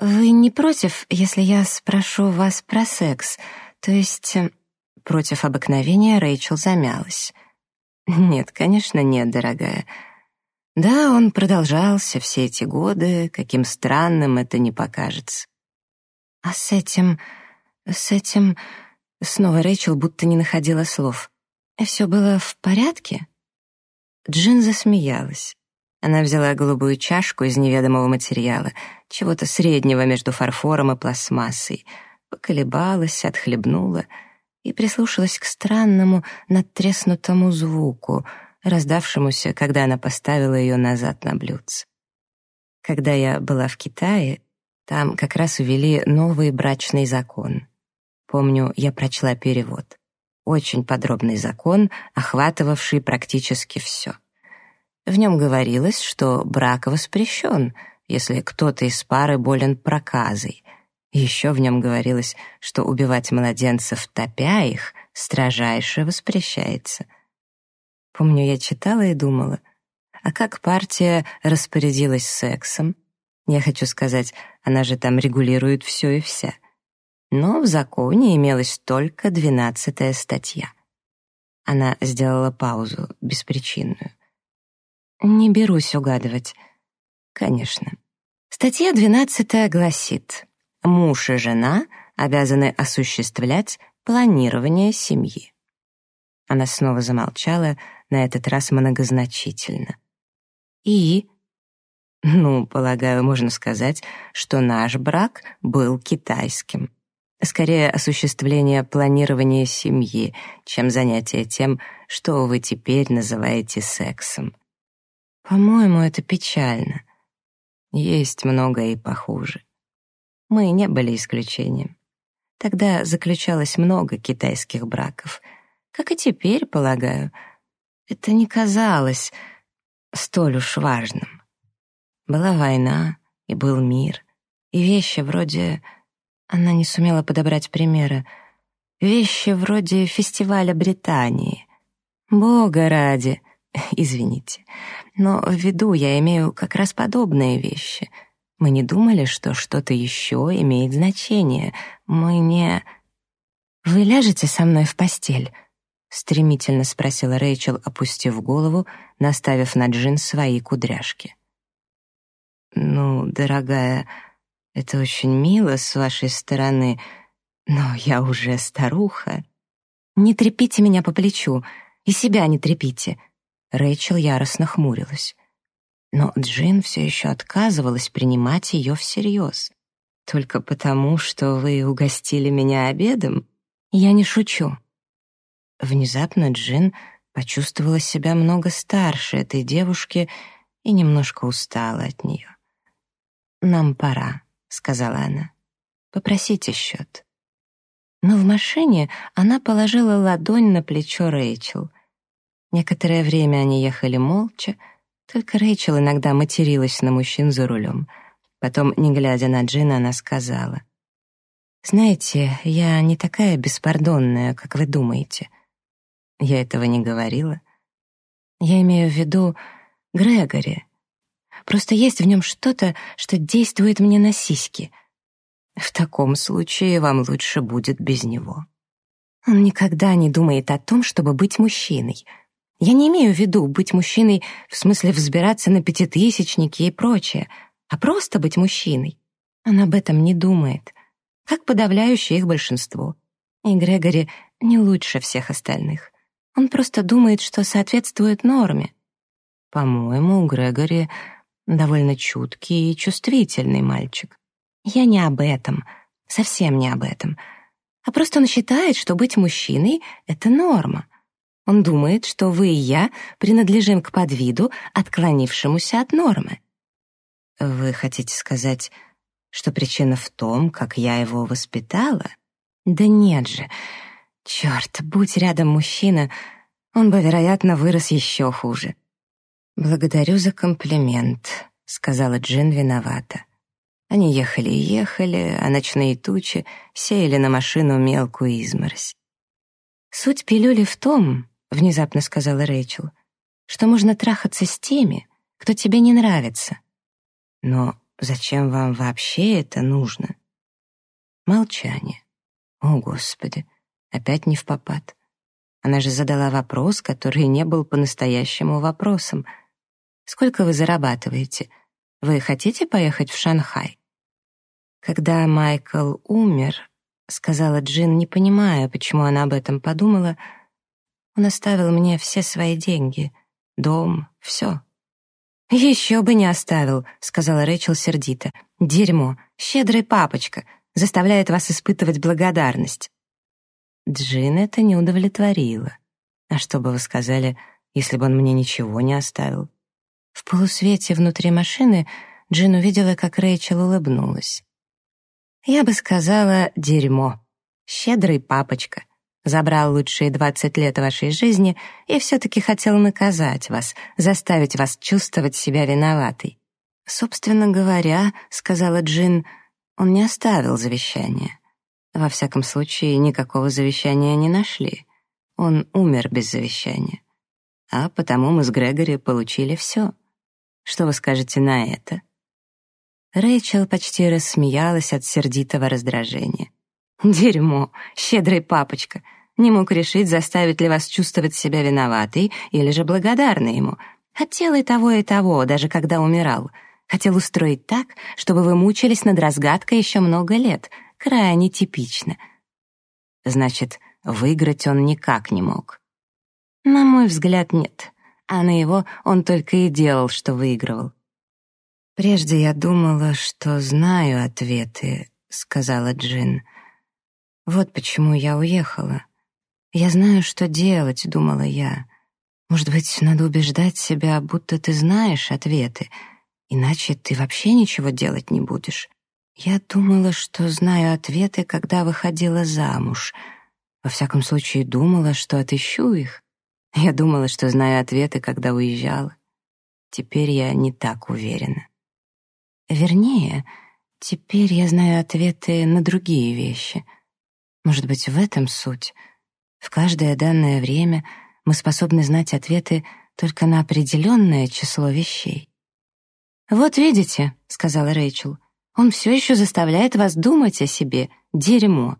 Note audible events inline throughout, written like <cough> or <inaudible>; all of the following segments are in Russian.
«Вы не против, если я спрошу вас про секс? То есть...» э, Против обыкновения Рэйчел замялась. «Нет, конечно, нет, дорогая. Да, он продолжался все эти годы, каким странным это не покажется. А с этим... с этим... Снова Рэйчел будто не находила слов. «Все было в порядке?» Джин засмеялась. Она взяла голубую чашку из неведомого материала, чего-то среднего между фарфором и пластмассой, поколебалась, отхлебнула и прислушалась к странному, надтреснутому звуку, раздавшемуся, когда она поставила ее назад на блюдце. Когда я была в Китае, там как раз ввели новый брачный закон. Помню, я прочла перевод. Очень подробный закон, охватывавший практически все. В нем говорилось, что брак воспрещен, если кто-то из пары болен проказой. Еще в нем говорилось, что убивать младенцев, топя их, строжайше воспрещается. Помню, я читала и думала, а как партия распорядилась сексом? Я хочу сказать, она же там регулирует все и вся. Но в законе имелась только двенадцатая статья. Она сделала паузу, беспричинную. Не берусь угадывать. Конечно. Статья 12 гласит, муж и жена обязаны осуществлять планирование семьи. Она снова замолчала, на этот раз многозначительно. И, ну, полагаю, можно сказать, что наш брак был китайским. Скорее, осуществление планирования семьи, чем занятие тем, что вы теперь называете сексом. По-моему, это печально. Есть многое и похуже. Мы не были исключением. Тогда заключалось много китайских браков. Как и теперь, полагаю. Это не казалось столь уж важным. Была война, и был мир, и вещи вроде... Она не сумела подобрать примера. Вещи вроде фестиваля Британии. Бога ради, <laughs> извините. Но в виду я имею как раз подобные вещи. Мы не думали, что что-то еще имеет значение. Мы не... «Вы ляжете со мной в постель?» — стремительно спросила Рэйчел, опустив голову, наставив на Джин свои кудряшки. «Ну, дорогая, это очень мило с вашей стороны, но я уже старуха. Не трепите меня по плечу, и себя не трепите», Рэйчел яростно хмурилась. Но Джин все еще отказывалась принимать ее всерьез. «Только потому, что вы угостили меня обедом? Я не шучу». Внезапно Джин почувствовала себя много старше этой девушки и немножко устала от нее. «Нам пора», — сказала она. «Попросите счет». Но в машине она положила ладонь на плечо Рэйчел — Некоторое время они ехали молча, только Рэйчел иногда материлась на мужчин за рулем. Потом, не глядя на Джина, она сказала, «Знаете, я не такая беспардонная, как вы думаете». Я этого не говорила. Я имею в виду Грегори. Просто есть в нем что-то, что действует мне на сиськи. В таком случае вам лучше будет без него. Он никогда не думает о том, чтобы быть мужчиной — я не имею в виду быть мужчиной в смысле взбираться на пятитысячники и прочее, а просто быть мужчиной. Он об этом не думает, как подавляющее их большинство. И Грегори не лучше всех остальных. Он просто думает, что соответствует норме. По-моему, Грегори довольно чуткий и чувствительный мальчик. Я не об этом, совсем не об этом. А просто он считает, что быть мужчиной — это норма — он думает, что вы и я принадлежим к подвиду, отклонившемуся от нормы. Вы хотите сказать, что причина в том, как я его воспитала? Да нет же. Черт, будь рядом мужчина, он бы, вероятно, вырос еще хуже. «Благодарю за комплимент», — сказала Джин виновата. Они ехали и ехали, а ночные тучи сеяли на машину мелкую изморозь. Суть пилюли в том, — внезапно сказала Рэйчел, «что можно трахаться с теми, кто тебе не нравится. Но зачем вам вообще это нужно?» Молчание. О, Господи, опять не в попад. Она же задала вопрос, который не был по-настоящему вопросом. «Сколько вы зарабатываете? Вы хотите поехать в Шанхай?» Когда Майкл умер, сказала Джин, не понимая, почему она об этом подумала, он оставил мне все свои деньги, дом, все. «Еще бы не оставил», — сказала Рэйчел сердито. «Дерьмо, щедрый папочка, заставляет вас испытывать благодарность». Джин это не удовлетворило. А что бы вы сказали, если бы он мне ничего не оставил? В полусвете внутри машины Джин увидела, как Рэйчел улыбнулась. «Я бы сказала, дерьмо. Щедрый папочка. Забрал лучшие двадцать лет вашей жизни и все-таки хотел наказать вас, заставить вас чувствовать себя виноватой. Собственно говоря, — сказала Джин, — он не оставил завещание. Во всяком случае, никакого завещания не нашли. Он умер без завещания. А потому мы с Грегори получили все. Что вы скажете на это?» Рэйчел почти рассмеялась от сердитого раздражения. «Дерьмо, щедрый папочка. Не мог решить, заставить ли вас чувствовать себя виноватой или же благодарной ему. Хотел и того, и того, даже когда умирал. Хотел устроить так, чтобы вы мучились над разгадкой еще много лет — крайне типично. Значит, выиграть он никак не мог. На мой взгляд, нет. А на его он только и делал, что выигрывал. «Прежде я думала, что знаю ответы», — сказала Джин. «Вот почему я уехала. Я знаю, что делать», — думала я. «Может быть, надо убеждать себя, будто ты знаешь ответы, иначе ты вообще ничего делать не будешь». Я думала, что знаю ответы, когда выходила замуж. Во всяком случае, думала, что отыщу их. Я думала, что знаю ответы, когда уезжала. Теперь я не так уверена. Вернее, теперь я знаю ответы на другие вещи. Может быть, в этом суть. В каждое данное время мы способны знать ответы только на определенное число вещей. «Вот видите», — сказала Рэйчел, — он все еще заставляет вас думать о себе. Дерьмо.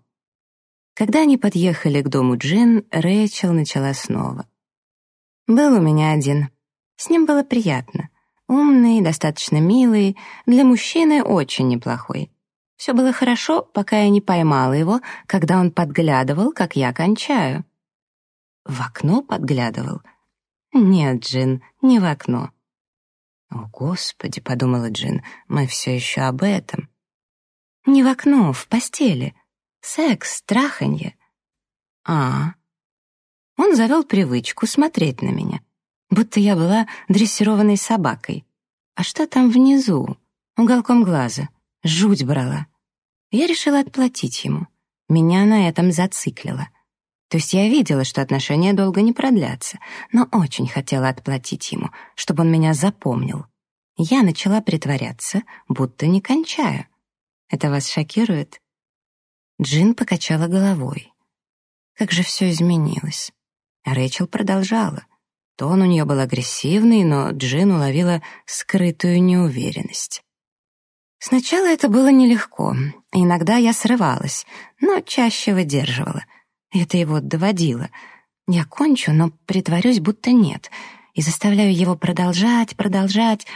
Когда они подъехали к дому Джин, Рэйчел начала снова. «Был у меня один. С ним было приятно. Умный, достаточно милый, для мужчины очень неплохой. Все было хорошо, пока я не поймала его, когда он подглядывал, как я кончаю». «В окно подглядывал?» «Нет, Джин, не в окно. «О, Господи!» — подумала Джин, — «мы все еще об этом». «Не в окно, в постели. Секс, траханье». «А...» Он завел привычку смотреть на меня, будто я была дрессированной собакой. А что там внизу? Уголком глаза. Жуть брала. Я решила отплатить ему. Меня на этом зациклило. То есть я видела, что отношения долго не продлятся, но очень хотела отплатить ему, чтобы он меня запомнил. Я начала притворяться, будто не кончаю. Это вас шокирует? Джин покачала головой. Как же все изменилось. Рэйчел продолжала. Тон у нее был агрессивный, но Джин уловила скрытую неуверенность. Сначала это было нелегко. Иногда я срывалась, но чаще выдерживала — это его доводило. Я кончу, но притворюсь, будто нет, и заставляю его продолжать, продолжать,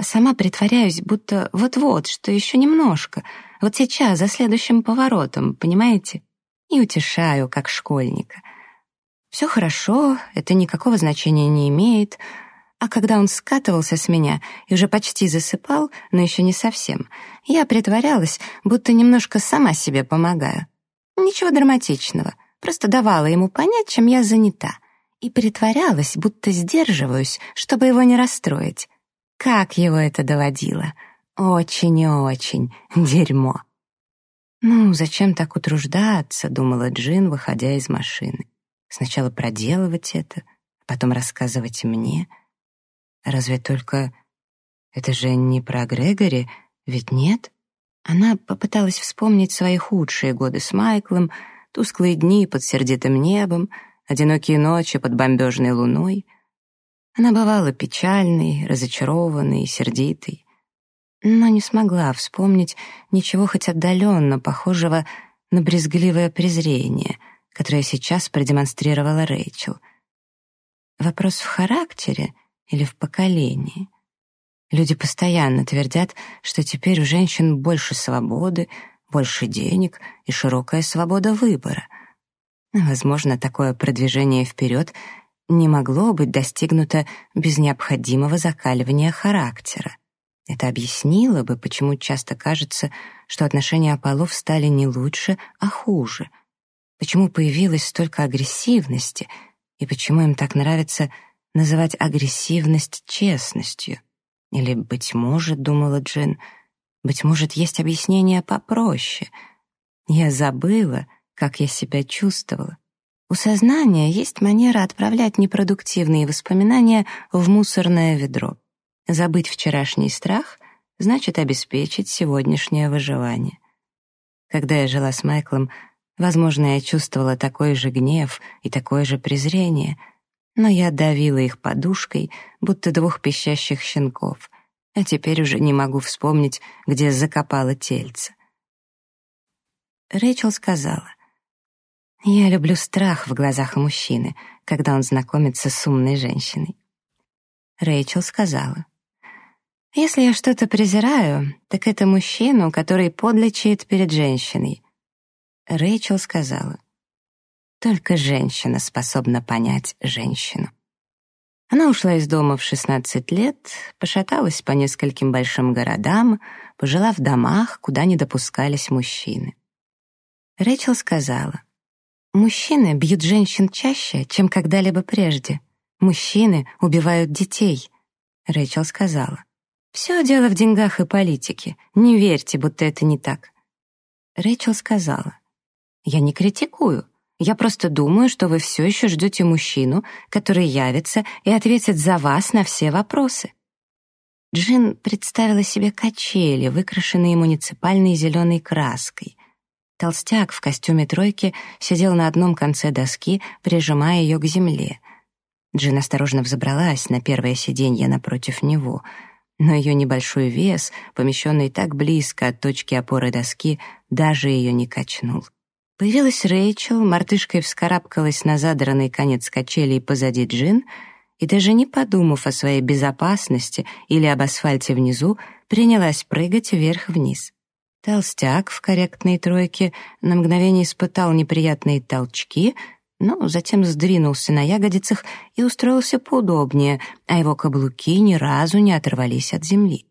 сама притворяюсь, будто вот-вот, что еще немножко, вот сейчас, за следующим поворотом, понимаете? И утешаю, как школьника. Все хорошо, это никакого значения не имеет, а когда он скатывался с меня и уже почти засыпал, но еще не совсем, я притворялась, будто немножко сама себе помогаю. Ничего драматичного — просто давала ему понять, чем я занята, и притворялась, будто сдерживаюсь, чтобы его не расстроить. Как его это доводило? Очень и очень. Дерьмо. «Ну, зачем так утруждаться?» — думала Джин, выходя из машины. «Сначала проделывать это, потом рассказывать мне. Разве только... Это же не про Грегори, ведь нет?» Она попыталась вспомнить свои худшие годы с Майклом, Тусклые дни под сердитым небом, одинокие ночи под бомбежной луной. Она бывала печальной, разочарованной, сердитой. но не смогла вспомнить ничего хоть отдаленно похожего на брезгливое презрение, которое сейчас продемонстрировала Рэйчел. Вопрос в характере или в поколении? Люди постоянно твердят, что теперь у женщин больше свободы, больше денег и широкая свобода выбора. Возможно, такое продвижение вперед не могло быть достигнуто без необходимого закаливания характера. Это объяснило бы, почему часто кажется, что отношения полов стали не лучше, а хуже. Почему появилось столько агрессивности, и почему им так нравится называть агрессивность честностью. Или, быть может, думала Джин, быть может, есть объяснение попроще. Я забыла, как я себя чувствовала. У сознания есть манера отправлять непродуктивные воспоминания в мусорное ведро. Забыть вчерашний страх значит обеспечить сегодняшнее выживание. Когда я жила с Майклом, возможно, я чувствовала такой же гнев и такое же презрение, но я давила их подушкой, будто двух пищащих щенков, а теперь уже не могу вспомнить, где закопала тельце. Рэйчел сказала, «Я люблю страх в глазах мужчины, когда он знакомится с умной женщиной». Рэйчел сказала, «Если я что-то презираю, так это мужчину, который подлечит перед женщиной». Рэйчел сказала, «Только женщина способна понять женщину». Она ушла из дома в 16 лет, пошаталась по нескольким большим городам, пожила в домах, куда не допускались мужчины. Рэйчел сказала, «Мужчины бьют женщин чаще, чем когда-либо прежде. Мужчины убивают детей». Рэйчел сказала, «Все дело в деньгах и политике. Не верьте, будто это не так». Рэйчел сказала, «Я не критикую. Я просто думаю, что вы все еще ждете мужчину, который явится и ответит за вас на все вопросы. Джин представила себе качели, выкрашенные муниципальной зеленой краской. Толстяк в костюме тройки сидел на одном конце доски, прижимая ее к земле. Джин осторожно взобралась на первое сиденье напротив него, но ее небольшой вес, помещенный так близко от точки опоры доски, даже ее не качнул. Появилась Рэйчел, мартышкой вскарабкалась на задранный конец качелей позади Джин и, даже не подумав о своей безопасности или об асфальте внизу, принялась прыгать вверх-вниз. Толстяк в корректной тройке на мгновение испытал неприятные толчки, но затем сдвинулся на ягодицах и устроился поудобнее, а его каблуки ни разу не оторвались от земли.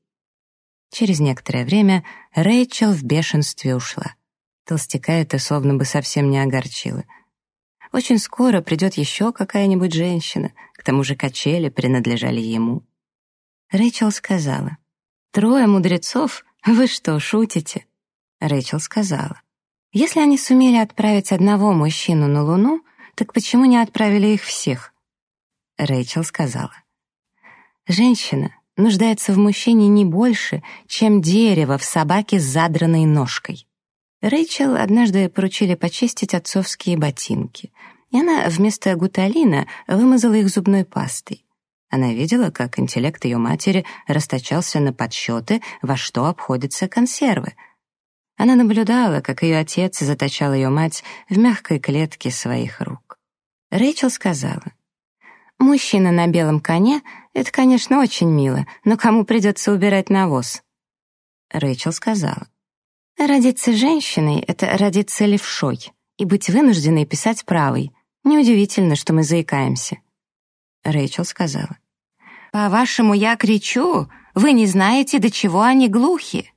Через некоторое время Рэйчел в бешенстве ушла. Толстяка это словно бы совсем не огорчило. Очень скоро придет еще какая-нибудь женщина, к тому же качели принадлежали ему. Рэйчел сказала, «Трое мудрецов? Вы что, шутите?» Рэйчел сказала, «Если они сумели отправить одного мужчину на Луну, так почему не отправили их всех?» Рэйчел сказала, «Женщина нуждается в мужчине не больше, чем дерево в собаке с задранной ножкой». Рэйчел однажды поручили почистить отцовские ботинки, и она вместо гуталина вымазала их зубной пастой. Она видела, как интеллект ее матери расточался на подсчеты, во что обходятся консервы. Она наблюдала, как ее отец заточал ее мать в мягкой клетке своих рук. Рэйчел сказала, «Мужчина на белом коне — это, конечно, очень мило, но кому придется убирать навоз?» Рэйчел сказала, Родиться женщиной — это родиться левшой, и быть вынужденной писать правой. Неудивительно, что мы заикаемся. Рэйчел сказала. «По-вашему, я кричу? Вы не знаете, до чего они глухи?»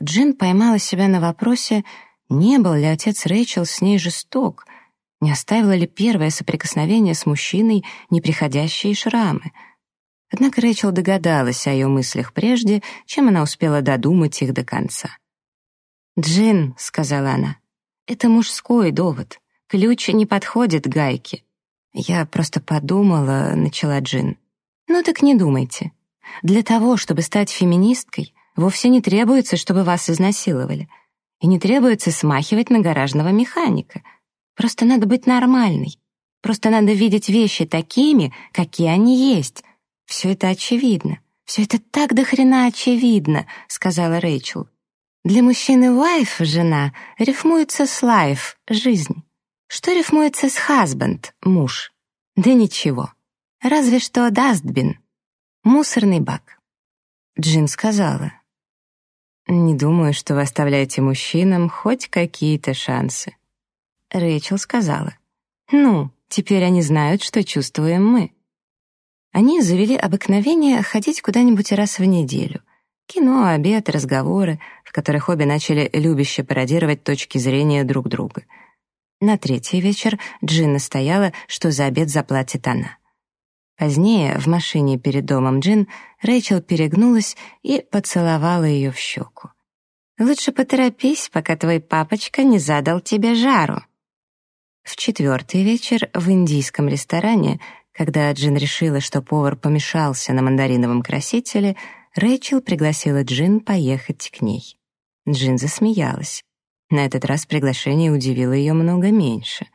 Джин поймала себя на вопросе, не был ли отец Рэйчел с ней жесток, не оставило ли первое соприкосновение с мужчиной неприходящие шрамы. Однако Рэйчел догадалась о ее мыслях прежде, чем она успела додумать их до конца. «Джин», — сказала она, — «это мужской довод. Ключ не подходит гайке». «Я просто подумала», — начала Джин. «Ну так не думайте. Для того, чтобы стать феминисткой, вовсе не требуется, чтобы вас изнасиловали. И не требуется смахивать на гаражного механика. Просто надо быть нормальной. Просто надо видеть вещи такими, какие они есть. Все это очевидно. «Все это так до хрена очевидно», — сказала Рэйчел. «Для мужчины wife — жена, рифмуется с life — жизнь. Что рифмуется с husband — муж? Да ничего. Разве что dustbin — мусорный бак». Джин сказала. «Не думаю, что вы оставляете мужчинам хоть какие-то шансы». Рэйчел сказала. «Ну, теперь они знают, что чувствуем мы». Они завели обыкновение ходить куда-нибудь раз в неделю. Кино, обед, разговоры, в которых обе начали любяще пародировать точки зрения друг друга. На третий вечер Джин настояла, что за обед заплатит она. Позднее, в машине перед домом Джин, Рэйчел перегнулась и поцеловала ее в щеку. «Лучше поторопись, пока твой папочка не задал тебе жару». В четвертый вечер в индийском ресторане когда Джин решила, что повар помешался на мандариновом красителе, Рэйчел пригласила Джин поехать к ней. Джин засмеялась. На этот раз приглашение удивило ее много меньше.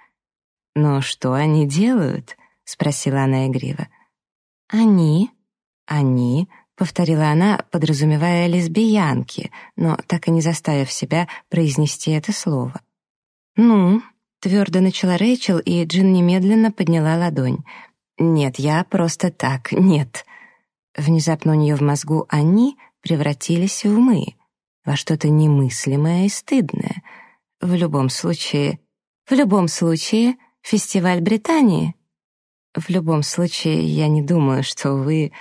«Но что они делают?» — спросила она игриво. «Они? Они?» — повторила она, подразумевая лесбиянки, но так и не заставив себя произнести это слово. «Ну?» — твердо начала Рэйчел, и Джин немедленно подняла ладонь — «Нет, я просто так, нет». Внезапно у нее в мозгу «они» превратились в «мы», во что-то немыслимое и стыдное. В любом случае... В любом случае, фестиваль Британии. В любом случае, я не думаю, что вы...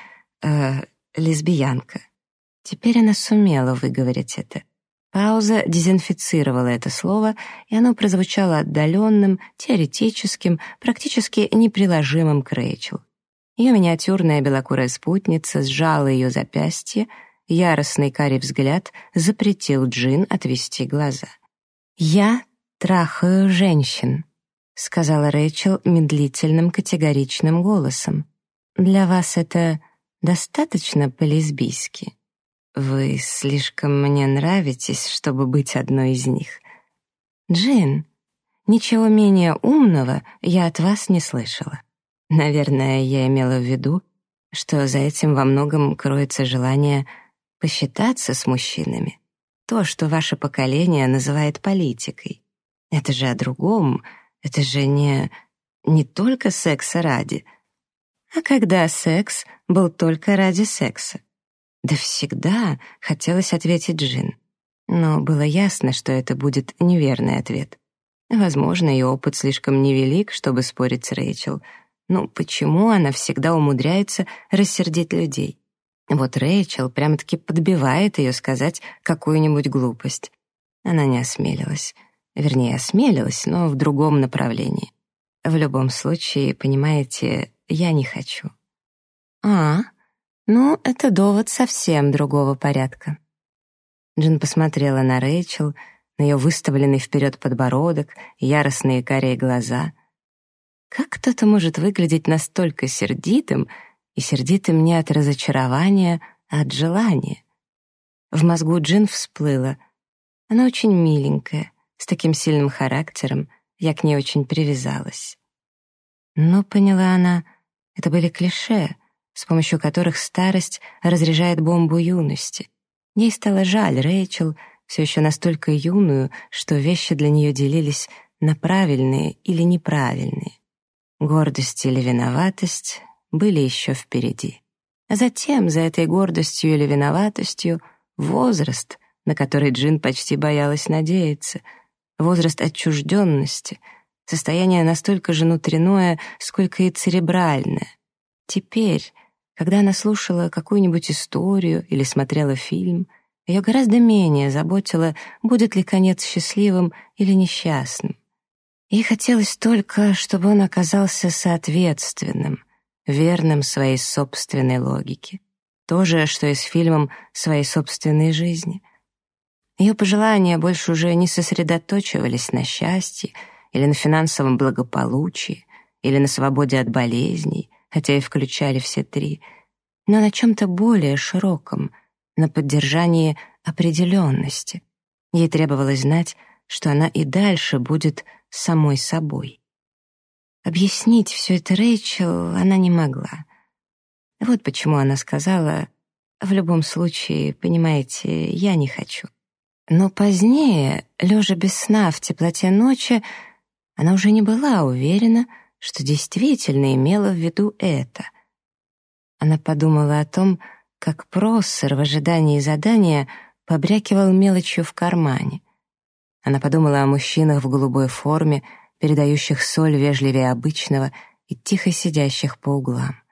Э, лесбиянка. Теперь она сумела выговорить это. Пауза дезинфицировала это слово, и оно прозвучало отдаленным, теоретическим, практически неприложимым к Рэйчел. Ее миниатюрная белокурая спутница сжала ее запястье, яростный карий взгляд запретил Джин отвести глаза. «Я трахаю женщин», — сказала Рэйчел медлительным категоричным голосом. «Для вас это достаточно по-лесбийски?» Вы слишком мне нравитесь, чтобы быть одной из них. Джин, ничего менее умного я от вас не слышала. Наверное, я имела в виду, что за этим во многом кроется желание посчитаться с мужчинами. То, что ваше поколение называет политикой. Это же о другом, это же не, не только секса ради. А когда секс был только ради секса? «Да всегда», — хотелось ответить Джин. Но было ясно, что это будет неверный ответ. Возможно, ее опыт слишком невелик, чтобы спорить с Рэйчел. Ну, почему она всегда умудряется рассердить людей? Вот Рэйчел прямо-таки подбивает ее сказать какую-нибудь глупость. Она не осмелилась. Вернее, осмелилась, но в другом направлении. В любом случае, понимаете, я не хочу. «А, ну, это довод совсем другого порядка. Джин посмотрела на Рэйчел, на ее выставленный вперед подбородок, яростные карие глаза. Как кто-то может выглядеть настолько сердитым, и сердитым не от разочарования, а от желания? В мозгу Джин всплыло. Она очень миленькая, с таким сильным характером, я к ней очень привязалась. Но, поняла она, это были клише — с помощью которых старость разряжает бомбу юности. Ей стало жаль Рэйчел, все еще настолько юную, что вещи для нее делились на правильные или неправильные. Гордость или виноватость были еще впереди. А затем, за этой гордостью или виноватостью, возраст, на который Джин почти боялась надеяться, возраст отчужденности, состояние настолько же внутреннее, сколько и церебральное. Теперь, когда она слушала какую-нибудь историю или смотрела фильм, ее гораздо менее заботило, будет ли конец счастливым или несчастным. Ей хотелось только, чтобы он оказался соответственным, верным своей собственной логике. То же, что и с фильмом своей собственной жизни. Ее пожелания больше уже не сосредоточивались на счастье или на финансовом благополучии, или на свободе от болезней, хотя и включали все три, но на чем-то более широком, на поддержании определенности. Ей требовалось знать, что она и дальше будет самой собой. Объяснить все это Рэйчел она не могла. Вот почему она сказала В любом случае, понимаете, я не хочу. Но позднее, лежа без сна в теплоте ночи, она уже не была уверена, что действительно имела в виду это. Она подумала о том, как Проссер в ожидании задания побрякивал мелочью в кармане. Она подумала о мужчинах в голубой форме, передающих соль вежливее обычного и тихо сидящих по углам.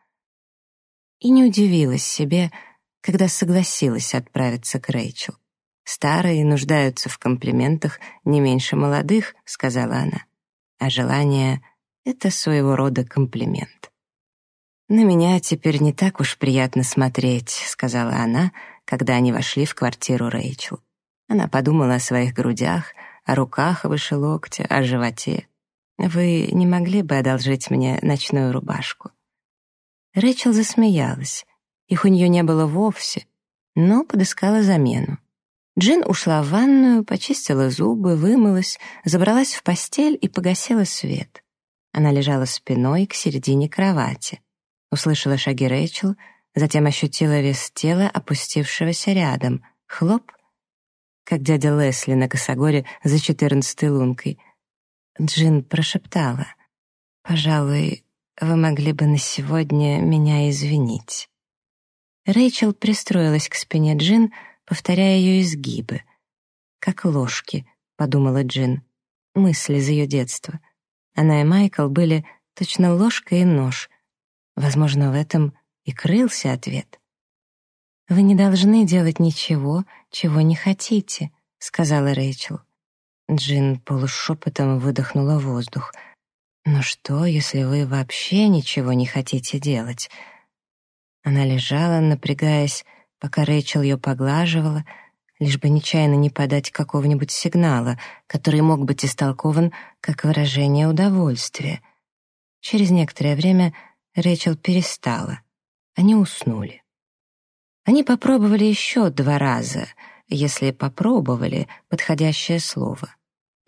И не удивилась себе, когда согласилась отправиться к Рэйчел. «Старые нуждаются в комплиментах не меньше молодых», — сказала она. «А желание — это своего рода комплимент». «На меня теперь не так уж приятно смотреть», — сказала она, когда они вошли в квартиру Рэйчел. Она подумала о своих грудях, о руках выше локтя, о животе. «Вы не могли бы одолжить мне ночную рубашку?» Рэйчел засмеялась. Их у нее не было вовсе, но подыскала замену. Джин ушла в ванную, почистила зубы, вымылась, забралась в постель и погасила свет. Она лежала спиной к середине кровати. Услышала шаги Рэйчел, затем ощутила вес тела, опустившегося рядом. Хлоп, как дядя Лесли на косогоре за четырнадцатой лункой. Джин прошептала. «Пожалуй, вы могли бы на сегодня меня извинить». Рэйчел пристроилась к спине Джин, повторяя ее изгибы. «Как ложки», — подумала Джин. Мысли из ее детства. Она и Майкл были точно ложка и нож. Возможно, в этом и крылся ответ. «Вы не должны делать ничего, чего не хотите», — сказала Рэйчел. Джин полушепотом выдохнула воздух. «Но что, если вы вообще ничего не хотите делать?» Она лежала, напрягаясь, пока Рэйчел ее поглаживала, лишь бы нечаянно не подать какого-нибудь сигнала, который мог быть истолкован как выражение удовольствия. Через некоторое время Рэйчел перестала. Они уснули. Они попробовали еще два раза, если попробовали подходящее слово.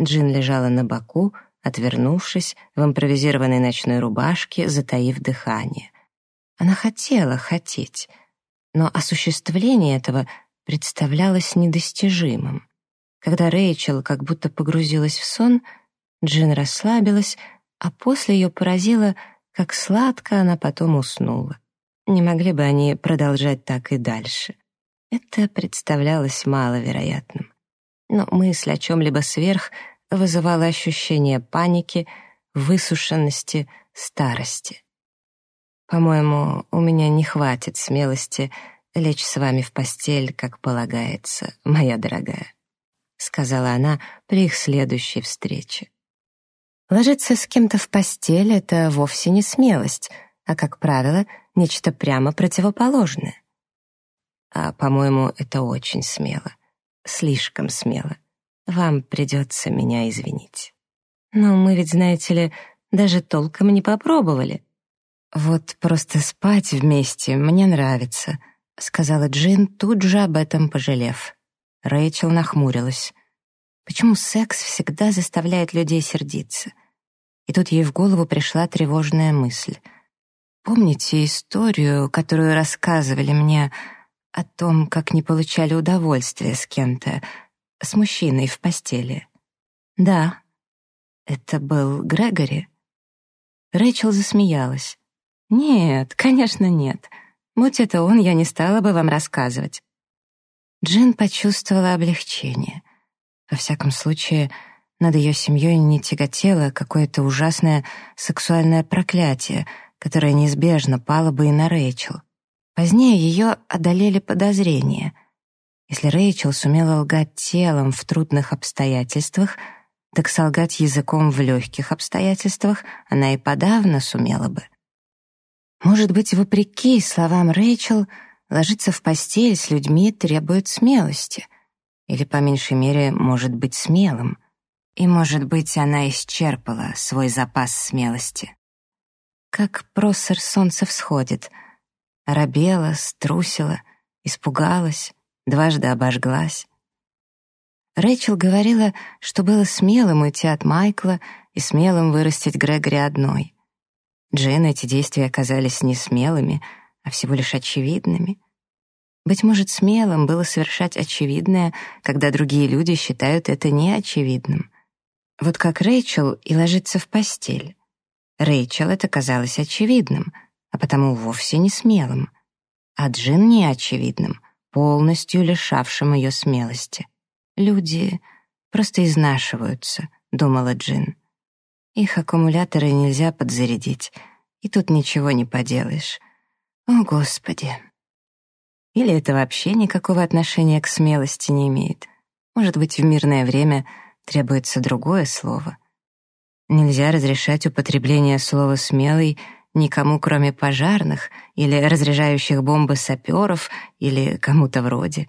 Джин лежала на боку, отвернувшись в импровизированной ночной рубашке, затаив дыхание. Она хотела хотеть, но осуществление этого представлялось недостижимым. Когда Рэйчел как будто погрузилась в сон, Джин расслабилась, а после ее поразило, как сладко она потом уснула. Не могли бы они продолжать так и дальше. Это представлялось маловероятным. Но мысль о чем-либо сверх вызывала ощущение паники, высушенности, старости. По-моему, у меня не хватит смелости лечь с вами в постель, как полагается, моя дорогая», — сказала она при их следующей встрече. Ложиться с кем-то в постель — это вовсе не смелость, а, как правило, нечто прямо противоположное. А, по-моему, это очень смело. Слишком смело. Вам придется меня извинить. Но мы ведь, знаете ли, даже толком не попробовали. «Вот просто спать вместе мне нравится», — сказала Джин, тут же об этом пожалев. Рэйчел нахмурилась. «Почему секс всегда заставляет людей сердиться?» И тут ей в голову пришла тревожная мысль. «Помните историю, которую рассказывали мне о том, как не получали удовольствия с кем-то, с мужчиной в постели?» «Да». «Это был Грегори?» Рэйчел засмеялась. «Нет, конечно, нет. Будь это он, я не стала бы вам рассказывать». Джин почувствовала облегчение. Во всяком случае, над ее семьей не тяготело какое-то ужасное сексуальное проклятие, которое неизбежно пало бы и на Рэйчел. Позднее ее одолели подозрения. Если Рэйчел сумела лгать телом в трудных обстоятельствах, так солгать языком в легких обстоятельствах она и подавно сумела бы. Может быть, вопреки словам Рэйчел, ложиться в постель с людьми требует смелости. Или, по меньшей мере, может быть смелым. И, может быть, она исчерпала свой запас смелости. Как просор солнца всходит. Робела, струсила, испугалась, дважды обожглась. Рэйчел говорила, что было смелым уйти от Майкла и смелым вырастить Грегори одной — Джен эти действия оказались не смелыми, а всего лишь очевидными. Быть может, смелым было совершать очевидное, когда другие люди считают это неочевидным. Вот как Рэйчел и ложиться в постель. Рэйчел это казалось очевидным, а потому вовсе не смелым. А Джин неочевидным, полностью лишавшим ее смелости. Люди просто изнашиваются, думала Джин. Их аккумуляторы нельзя подзарядить, и тут ничего не поделаешь. О, Господи! Или это вообще никакого отношения к смелости не имеет? Может быть, в мирное время требуется другое слово? Нельзя разрешать употребление слова «смелый» никому, кроме пожарных или разряжающих бомбы саперов или кому-то вроде.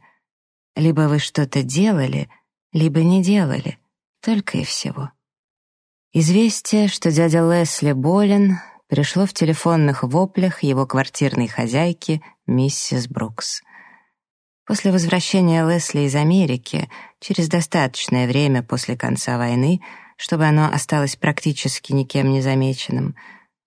Либо вы что-то делали, либо не делали, только и всего. Известие, что дядя Лесли болен, пришло в телефонных воплях его квартирной хозяйки, миссис Брукс. После возвращения Лесли из Америки, через достаточное время после конца войны, чтобы оно осталось практически никем не замеченным,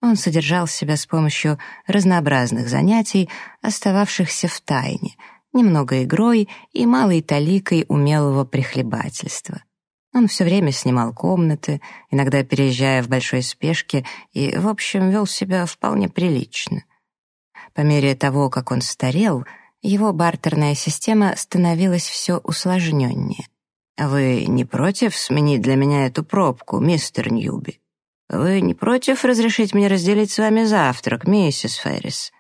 он содержал себя с помощью разнообразных занятий, остававшихся в тайне, немного игрой и малой таликой умелого прихлебательства — он все время снимал комнаты, иногда переезжая в большой спешке, и, в общем, вел себя вполне прилично. По мере того, как он старел, его бартерная система становилась все усложненнее. «Вы не против сменить для меня эту пробку, мистер Ньюби? Вы не против разрешить мне разделить с вами завтрак, миссис Феррис?»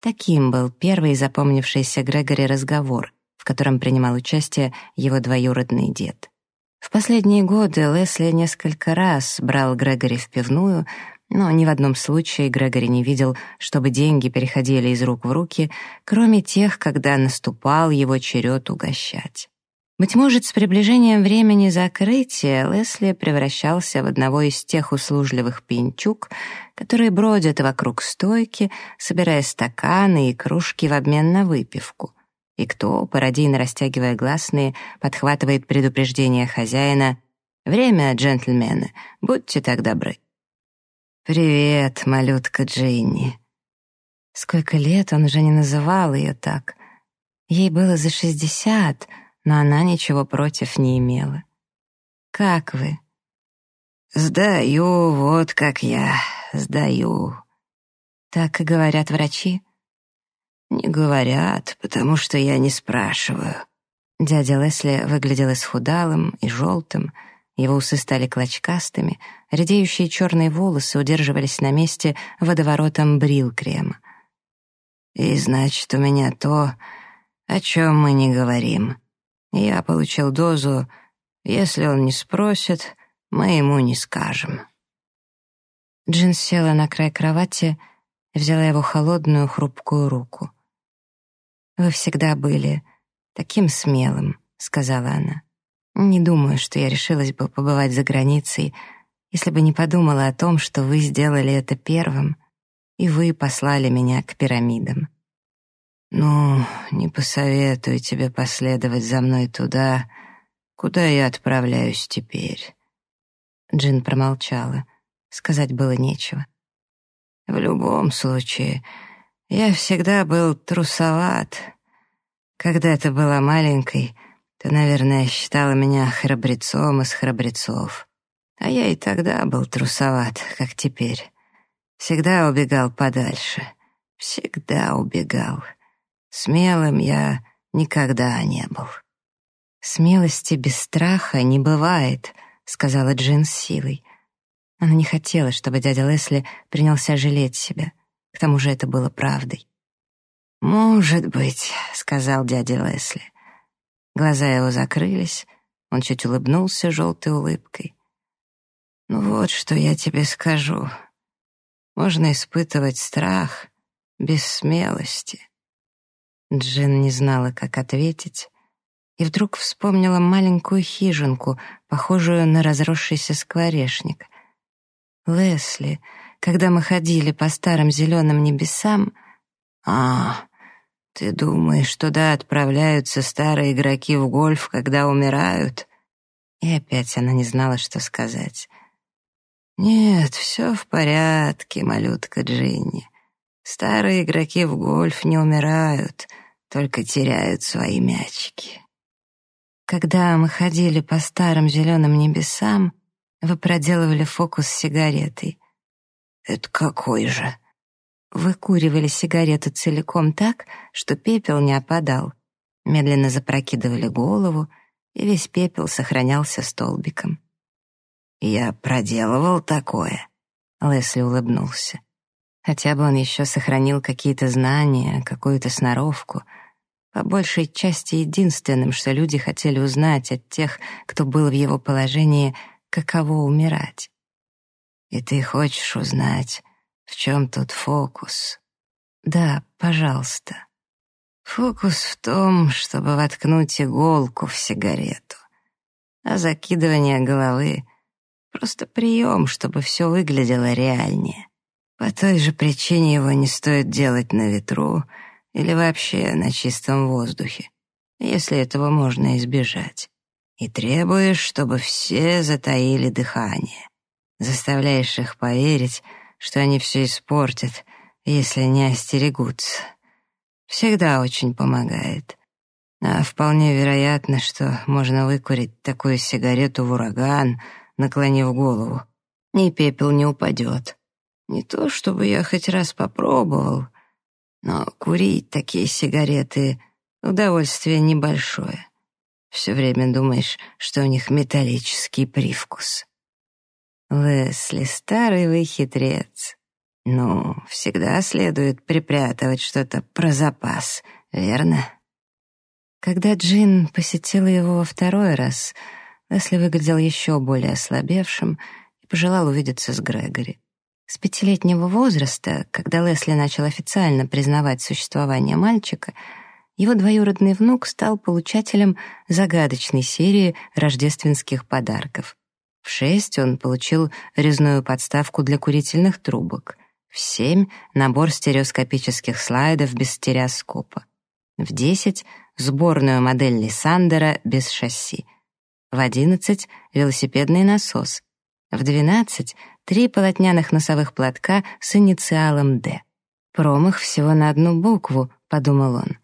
Таким был первый запомнившийся Грегори разговор, в котором принимал участие его двоюродный дед. В последние годы Лесли несколько раз брал Грегори в пивную, но ни в одном случае Грегори не видел, чтобы деньги переходили из рук в руки, кроме тех, когда наступал его черед угощать. Быть может, с приближением времени закрытия Лесли превращался в одного из тех услужливых пинчук, которые бродят вокруг стойки, собирая стаканы и кружки в обмен на выпивку. И кто, пародийно растягивая гласные, подхватывает предупреждение хозяина «Время, джентльмены, будьте так добры». «Привет, малютка Джинни». Сколько лет он уже не называл ее так. Ей было за шестьдесят, но она ничего против не имела. «Как вы?» «Сдаю, вот как я, сдаю». «Так и говорят врачи?» «Не говорят, потому что я не спрашиваю». Дядя Лесли выглядел исхудалым и желтым, его усы стали клочкастыми, редеющие черные волосы удерживались на месте водоворотом брил-крема. «И значит, у меня то, о чем мы не говорим. Я получил дозу, если он не спросит, мы ему не скажем». Джин села на край кровати и взяла его холодную хрупкую руку. «Вы всегда были таким смелым», — сказала она. «Не думаю, что я решилась бы побывать за границей, если бы не подумала о том, что вы сделали это первым, и вы послали меня к пирамидам». «Ну, не посоветую тебе последовать за мной туда, куда я отправляюсь теперь». Джин промолчала. Сказать было нечего. «В любом случае, я всегда был трусоват. Когда ты была маленькой, ты, наверное, считала меня храбрецом из храбрецов. А я и тогда был трусоват, как теперь. Всегда убегал подальше. Всегда убегал. Смелым я никогда не был. «Смелости без страха не бывает», — сказала Джин с силой. Она не хотела, чтобы дядя Лесли принялся жалеть себя. К тому же это было правдой. «Может быть», — сказал дядя Лесли. Глаза его закрылись, он чуть улыбнулся желтой улыбкой. «Ну вот что я тебе скажу. Можно испытывать страх без смелости». Джин не знала, как ответить, и вдруг вспомнила маленькую хижинку, похожую на разросшийся скворечник. Лесли, когда мы ходили по старым зеленым небесам... А, ты думаешь, туда отправляются старые игроки в гольф, когда умирают? И опять она не знала, что сказать. Нет, все в порядке, малютка Джинни. Старые игроки в гольф не умирают. только теряют свои мячики. Когда мы ходили по старым зеленым небесам, вы проделывали фокус с сигаретой. Это какой же? Вы куривали сигарету целиком так, что пепел не опадал. Медленно запрокидывали голову, и весь пепел сохранялся столбиком. «Я проделывал такое», — Лесли улыбнулся. Хотя бы он еще сохранил какие-то знания, какую-то сноровку. По большей части единственным, что люди хотели узнать от тех, кто был в его положении, каково умирать. «И ты хочешь узнать, в чем тут фокус?» «Да, пожалуйста». «Фокус в том, чтобы воткнуть иголку в сигарету, а закидывание головы — Просто прием, чтобы все выглядело реальнее. По той же причине его не стоит делать на ветру или вообще на чистом воздухе, если этого можно избежать. И требуешь, чтобы все затаили дыхание. Заставляешь их поверить, что они все испортят, если не остерегутся. Всегда очень помогает. А вполне вероятно, что можно выкурить такую сигарету в ураган — наклонив голову. Ни пепел не упадет. Не то, чтобы я хоть раз попробовал, но курить такие сигареты — удовольствие небольшое. Все время думаешь, что у них металлический привкус. Лесли, старый вы хитрец. Ну, всегда следует припрятывать что-то про запас, верно? Когда Джин посетила его во второй раз — Лесли выглядел еще более ослабевшим и пожелал увидеться с Грегори. С пятилетнего возраста, когда Лесли начал официально признавать существование мальчика, его двоюродный внук стал получателем загадочной серии рождественских подарков. В шесть он получил резную подставку для курительных трубок. В семь — набор стереоскопических слайдов без стереоскопа. В десять — сборную модель Лиссандера без шасси — в одиннадцать — велосипедный насос, в двенадцать — три полотняных носовых платка с инициалом «Д». Промах всего на одну букву, подумал он.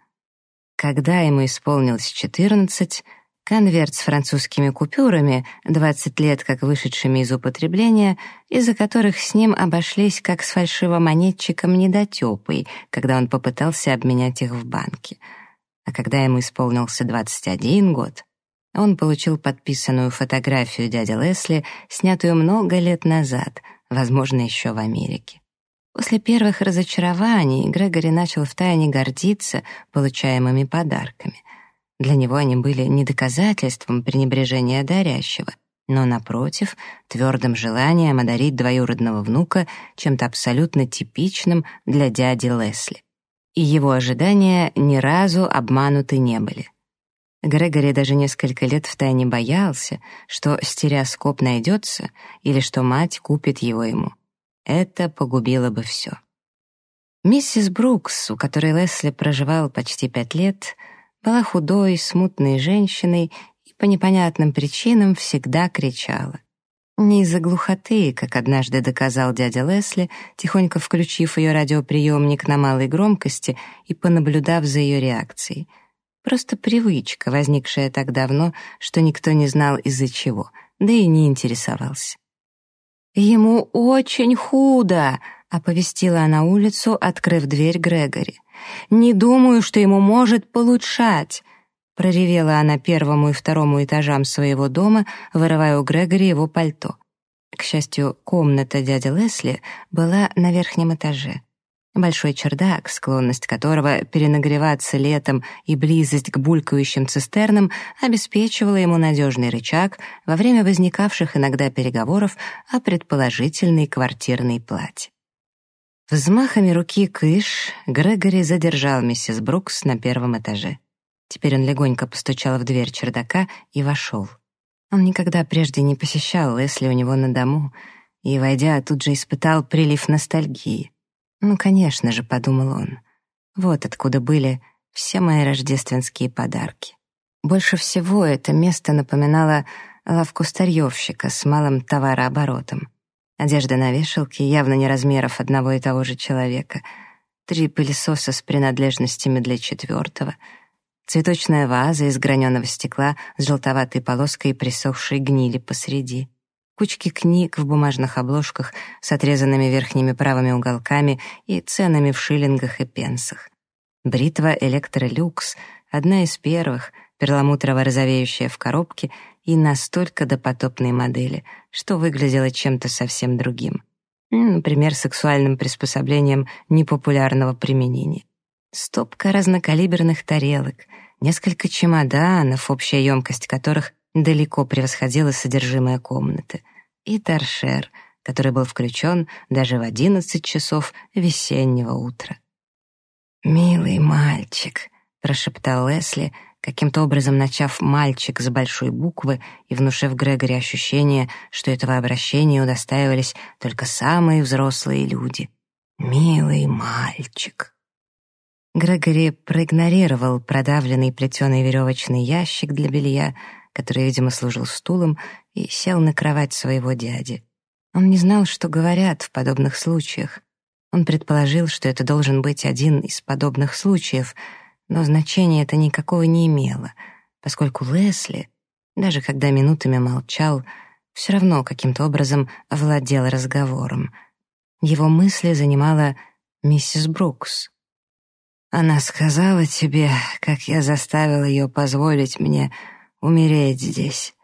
Когда ему исполнилось четырнадцать, конверт с французскими купюрами, двадцать лет как вышедшими из употребления, из-за которых с ним обошлись как с фальшивомонетчиком недотепой, когда он попытался обменять их в банке. А когда ему исполнился двадцать один год, он получил подписанную фотографию дяди Лесли, снятую много лет назад, возможно, еще в Америке. После первых разочарований Грегори начал втайне гордиться получаемыми подарками. Для него они были не доказательством пренебрежения дарящего, но, напротив, твердым желанием одарить двоюродного внука чем-то абсолютно типичным для дяди Лесли. И его ожидания ни разу обмануты не были. Грегори даже несколько лет втайне боялся, что стереоскоп найдется или что мать купит его ему. Это погубило бы все. Миссис Брукс, у которой Лесли проживал почти пять лет, была худой, смутной женщиной и по непонятным причинам всегда кричала. Не из-за глухоты, как однажды доказал дядя Лесли, тихонько включив ее радиоприемник на малой громкости и понаблюдав за ее реакцией — Просто привычка, возникшая так давно, что никто не знал из-за чего, да и не интересовался. «Ему очень худо!» — оповестила она улицу, открыв дверь Грегори. «Не думаю, что ему может получать!» Проревела она первому и второму этажам своего дома, вырывая у Грегори его пальто. К счастью, комната дяди Лесли была на верхнем этаже. Большой чердак, склонность которого перенагреваться летом и близость к булькающим цистернам обеспечивала ему надежный рычаг во время возникавших иногда переговоров о предположительной квартирной плате. Взмахами руки Кыш Грегори задержал миссис Брукс на первом этаже. Теперь он легонько постучал в дверь чердака и вошел. Он никогда прежде не посещал Лесли у него на дому, и, войдя, тут же испытал прилив ностальгии. Ну, конечно же, подумал он. Вот откуда были все мои рождественские подарки. Больше всего это место напоминало лавку старьевщика с малым товарооборотом. Одежда на вешалке, явно не размеров одного и того же человека. три пылесоса с принадлежностями для четвертого, цветочная ваза из граненого стекла с желтоватой полоской и присохшей гнили посреди, кучки книг в бумажных обложках с отрезанными верхними правыми уголками и ценами в шиллингах и пенсах. Бритва «Электролюкс» — одна из первых, перламутрово-розовеющая в коробке и настолько допотопной модели, что выглядела чем-то совсем другим. Например, сексуальным приспособлением непопулярного применения. Стопка разнокалиберных тарелок, несколько чемоданов, общая емкость которых далеко превосходила содержимое комнаты, и торшер, который был включен даже в одиннадцать часов весеннего утра. «Милый мальчик», — прошептал Лесли, каким-то образом начав «мальчик» с большой буквы и внушив Грегори ощущение, что этого обращения удостаивались только самые взрослые люди. «Милый мальчик». Грегори проигнорировал продавленный плетеный веревочный ящик для белья, который, видимо, служил стулом, и сел на кровать своего дяди. Он не знал, что говорят в подобных случаях. Он предположил, что это должен быть один из подобных случаев — но значения это никакого не имело, поскольку Лесли, даже когда минутами молчал, все равно каким-то образом овладел разговором. Его мысли занимала миссис Брукс. «Она сказала тебе, как я заставил ее позволить мне умереть здесь».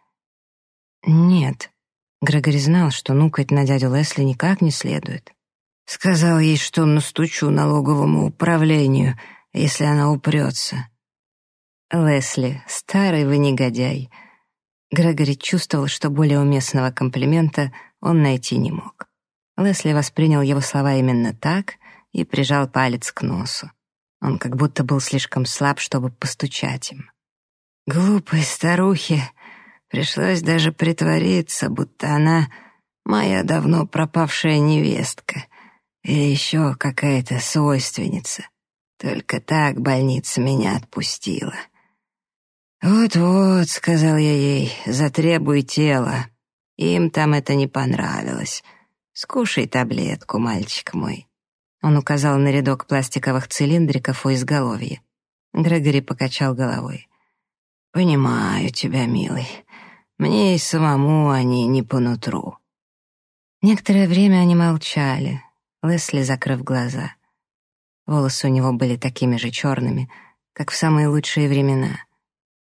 «Нет». Грегори знал, что нукать на дядю Лесли никак не следует. Сказал ей, что настучу налоговому управлению — если она упрется. Лесли, старый вы негодяй. Грегори чувствовал, что более уместного комплимента он найти не мог. Лесли воспринял его слова именно так и прижал палец к носу. Он как будто был слишком слаб, чтобы постучать им. Глупой старухе пришлось даже притвориться, будто она моя давно пропавшая невестка или еще какая-то свойственница. Только так больница меня отпустила. «Вот-вот», — сказал я ей, — «затребуй тело. Им там это не понравилось. Скушай таблетку, мальчик мой». Он указал на рядок пластиковых цилиндриков у изголовья. Грегори покачал головой. «Понимаю тебя, милый. Мне и самому они не по нутру». Некоторое время они молчали, Лесли закрыв глаза. Волосы у него были такими же черными, как в самые лучшие времена.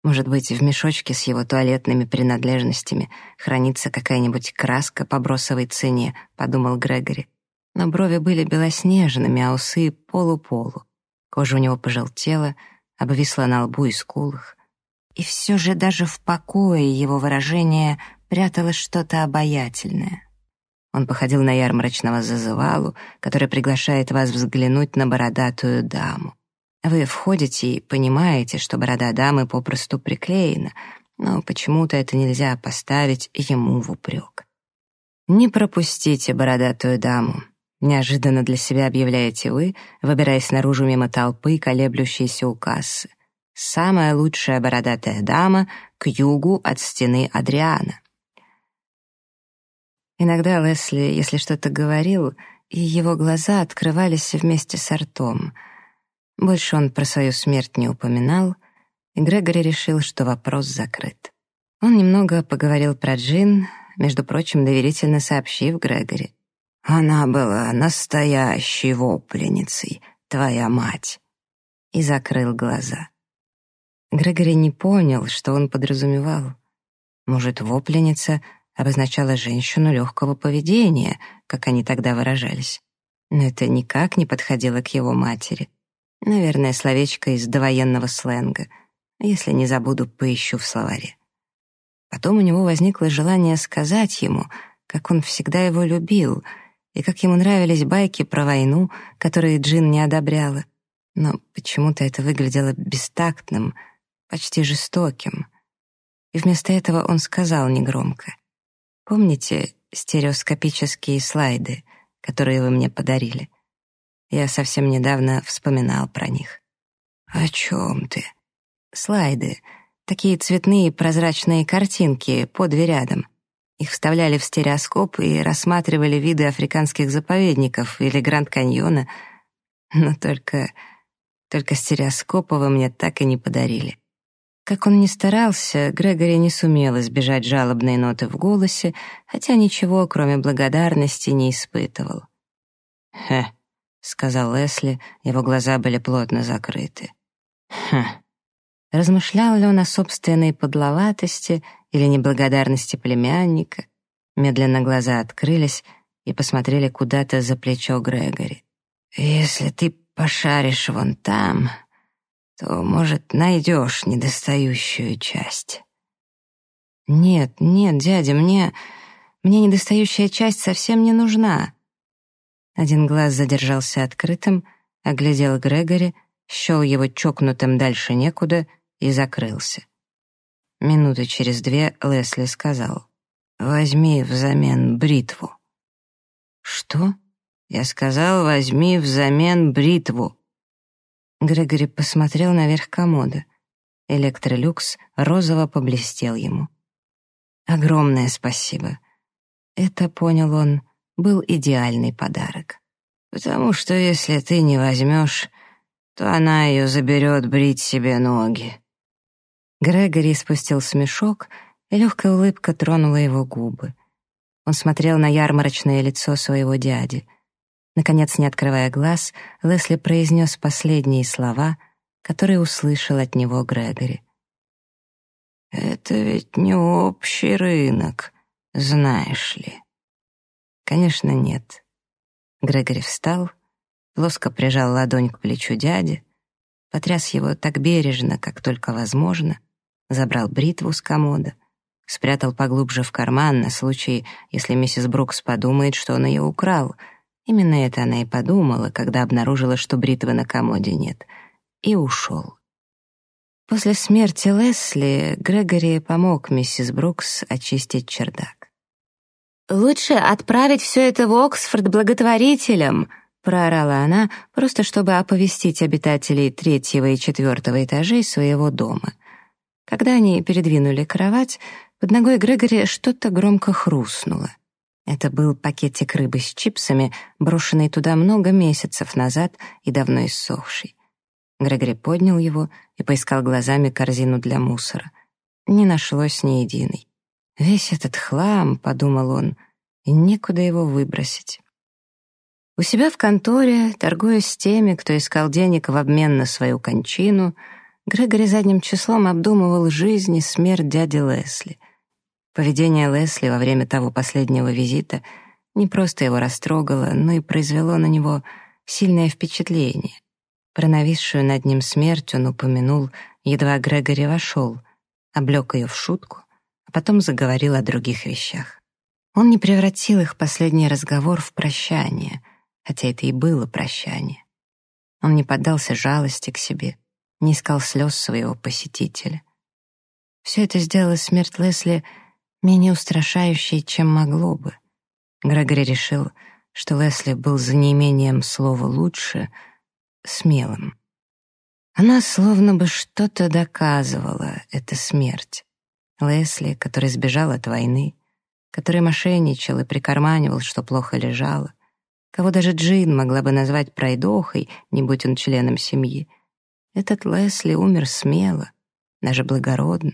Может быть, в мешочке с его туалетными принадлежностями хранится какая-нибудь краска по бросовой цене, подумал Грегори. Но брови были белоснежными, а усы — полу-полу. Кожа у него пожелтела, обвисла на лбу и скулах. И все же даже в покое его выражение пряталось что-то обаятельное. Он походил на ярмарочного зазывалу, который приглашает вас взглянуть на бородатую даму. Вы входите и понимаете, что борода дамы попросту приклеена, но почему-то это нельзя поставить ему в упрек. Не пропустите бородатую даму. Неожиданно для себя объявляете вы, выбираясь наружу мимо толпы, колеблющейся у кассы. Самая лучшая бородатая дама к югу от стены Адриана. Иногда Лесли, если что-то говорил, и его глаза открывались вместе с ртом. Больше он про свою смерть не упоминал, и Грегори решил, что вопрос закрыт. Он немного поговорил про Джин, между прочим, доверительно сообщив Грегори. «Она была настоящей вопленницей, твоя мать», и закрыл глаза. Грегори не понял, что он подразумевал. Может, вопленница обозначала женщину легкого поведения, как они тогда выражались. Но это никак не подходило к его матери. Наверное, словечко из довоенного сленга. Если не забуду, поищу в словаре. Потом у него возникло желание сказать ему, как он всегда его любил, и как ему нравились байки про войну, которые Джин не одобряла. Но почему-то это выглядело бестактным, почти жестоким. И вместо этого он сказал негромко. Помните стереоскопические слайды, которые вы мне подарили? Я совсем недавно вспоминал про них. О чем ты? Слайды. Такие цветные прозрачные картинки по две рядом. Их вставляли в стереоскоп и рассматривали виды африканских заповедников или Гранд-каньона. Но только... только стереоскопа вы мне так и не подарили. Как он ни старался, Грегори не сумел избежать жалобной ноты в голосе, хотя ничего, кроме благодарности, не испытывал. «Хе», — сказал Лесли, его глаза были плотно закрыты. «Хм». Размышлял ли он о собственной подловатости или неблагодарности племянника? Медленно глаза открылись и посмотрели куда-то за плечо Грегори. «Если ты пошаришь вон там, то, может, найдешь недостающую часть. Нет, нет, дядя, мне... мне недостающая часть совсем не нужна. Один глаз задержался открытым, оглядел Грегори, счел его чокнутым дальше некуда и закрылся. Минуты через две Лесли сказал, «Возьми взамен бритву». «Что?» «Я сказал, возьми взамен бритву». Грегори посмотрел наверх комода. Электролюкс розово поблестел ему. «Огромное спасибо». Это, понял он, был идеальный подарок. «Потому что если ты не возьмешь, то она ее заберет брить себе ноги». Грегори спустил смешок, и легкая улыбка тронула его губы. Он смотрел на ярмарочное лицо своего дяди. Наконец, не открывая глаз, Лесли произнес последние слова, которые услышал от него Грегори. «Это ведь не общий рынок, знаешь ли». «Конечно, нет». Грегори встал, плоско прижал ладонь к плечу дяди, потряс его так бережно, как только возможно, забрал бритву с комода, спрятал поглубже в карман на случай, если миссис Брукс подумает, что он ее украл — Именно это она и подумала, когда обнаружила, что бритвы на комоде нет, и ушел. После смерти Лесли Грегори помог миссис Брукс очистить чердак. «Лучше отправить все это в Оксфорд благотворителям», проорала она, просто чтобы оповестить обитателей третьего и четвертого этажей своего дома. Когда они передвинули кровать, под ногой Грегори что-то громко хрустнуло. Это был пакетик рыбы с чипсами, брошенный туда много месяцев назад и давно иссохший. Грегори поднял его и поискал глазами корзину для мусора. Не нашлось ни единой. «Весь этот хлам», — подумал он, — «и некуда его выбросить». У себя в конторе, торгуя с теми, кто искал денег в обмен на свою кончину, Грегори задним числом обдумывал жизнь и смерть дяди Лесли — Поведение Лесли во время того последнего визита не просто его растрогало, но и произвело на него сильное впечатление. Про нависшую над ним смерть он упомянул, едва Грегори вошел, облег ее в шутку, а потом заговорил о других вещах. Он не превратил их последний разговор в прощание, хотя это и было прощание. Он не поддался жалости к себе, не искал слез своего посетителя. Все это сделало смерть Лесли — менее устрашающей, чем могло бы. Грегори решил, что Лесли был за неимением слова «лучше» смелым. Она словно бы что-то доказывала, эта смерть. Лесли, который сбежал от войны, который мошенничал и прикарманивал, что плохо лежало, кого даже Джин могла бы назвать пройдохой, не будь он членом семьи. Этот Лесли умер смело, даже благородно.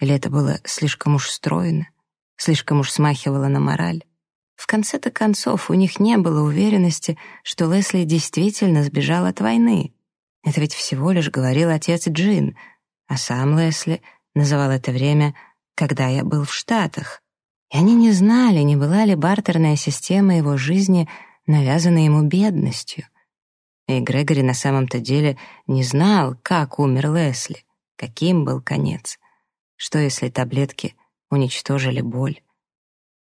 Или это было слишком уж стройно, слишком уж смахивало на мораль? В конце-то концов, у них не было уверенности, что Лесли действительно сбежал от войны. Это ведь всего лишь говорил отец Джин, а сам Лесли называл это время «когда я был в Штатах». И они не знали, не была ли бартерная система его жизни навязана ему бедностью. И Грегори на самом-то деле не знал, как умер Лесли, каким был конец. Что если таблетки уничтожили боль?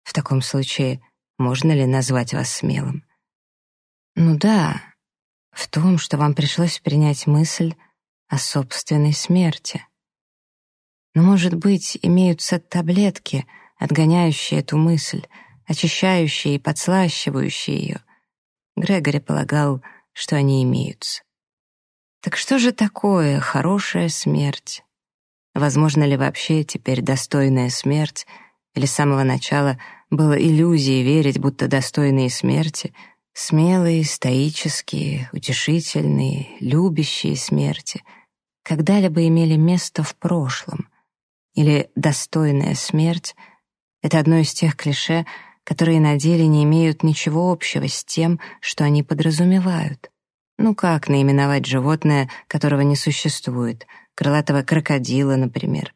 В таком случае можно ли назвать вас смелым? Ну да, в том, что вам пришлось принять мысль о собственной смерти. Но, может быть, имеются таблетки, отгоняющие эту мысль, очищающие и подслащивающие ее. Грегори полагал, что они имеются. Так что же такое хорошая смерть? Возможно ли вообще теперь достойная смерть, или с самого начала было иллюзией верить, будто достойные смерти Смелые, стоические, утешительные, любящие смерти когда-либо имели место в прошлом. Или достойная смерть — это одно из тех клише, которые на деле не имеют ничего общего с тем, что они подразумевают. Ну как наименовать животное, которого не существует, крылатого крокодила, например?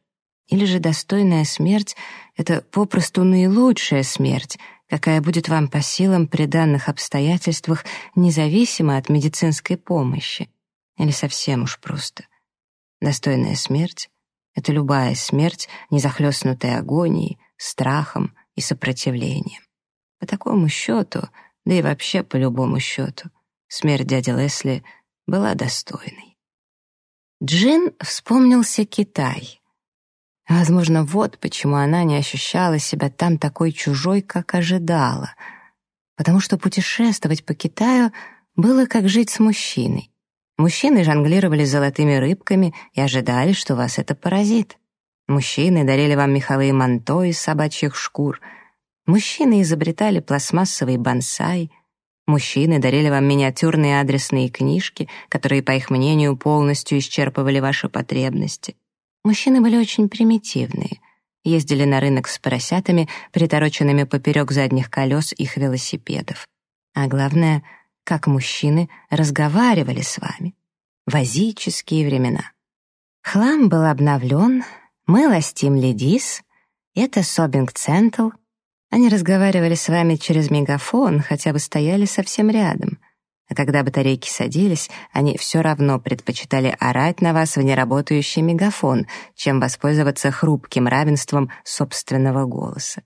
Или же достойная смерть — это попросту наилучшая смерть, какая будет вам по силам при данных обстоятельствах, независимо от медицинской помощи. Или совсем уж просто. Достойная смерть — это любая смерть, не захлестнутая агонией, страхом и сопротивлением. По такому счету, да и вообще по любому счету, смерть дяди Лесли была достойной. Джин вспомнился Китай. Возможно, вот почему она не ощущала себя там такой чужой, как ожидала. Потому что путешествовать по Китаю было как жить с мужчиной. Мужчины жонглировали золотыми рыбками и ожидали, что вас это поразит. Мужчины дарили вам меховые манто из собачьих шкур. Мужчины изобретали пластмассовый бонсай. Мужчины дарили вам миниатюрные адресные книжки, которые, по их мнению, полностью исчерпывали ваши потребности. Мужчины были очень примитивные. Ездили на рынок с поросятами, притороченными поперек задних колес их велосипедов. А главное, как мужчины разговаривали с вами. Вазические времена. Хлам был обновлен, мы ластим ледис, это Собинг Центл. Они разговаривали с вами через мегафон, хотя бы стояли совсем рядом — а когда батарейки садились, они все равно предпочитали орать на вас в неработающий мегафон, чем воспользоваться хрупким равенством собственного голоса.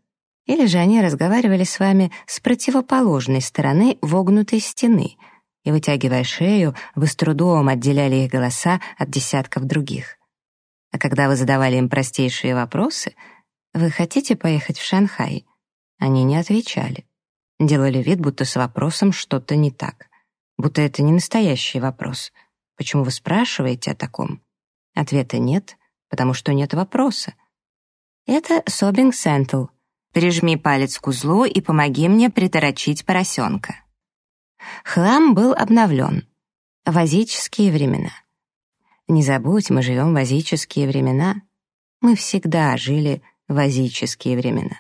Или же они разговаривали с вами с противоположной стороны вогнутой стены, и, вытягивая шею, вы с трудом отделяли их голоса от десятков других. А когда вы задавали им простейшие вопросы, «Вы хотите поехать в Шанхай?» Они не отвечали. Делали вид, будто с вопросом что-то не так будто это не настоящий вопрос. Почему вы спрашиваете о таком? Ответа нет, потому что нет вопроса. Это Собинг Сентл. Прижми палец к узлу и помоги мне приторочить поросенка. Хлам был обновлен. Вазические времена. Не забудь, мы живем в вазические времена. Мы всегда жили в вазические времена.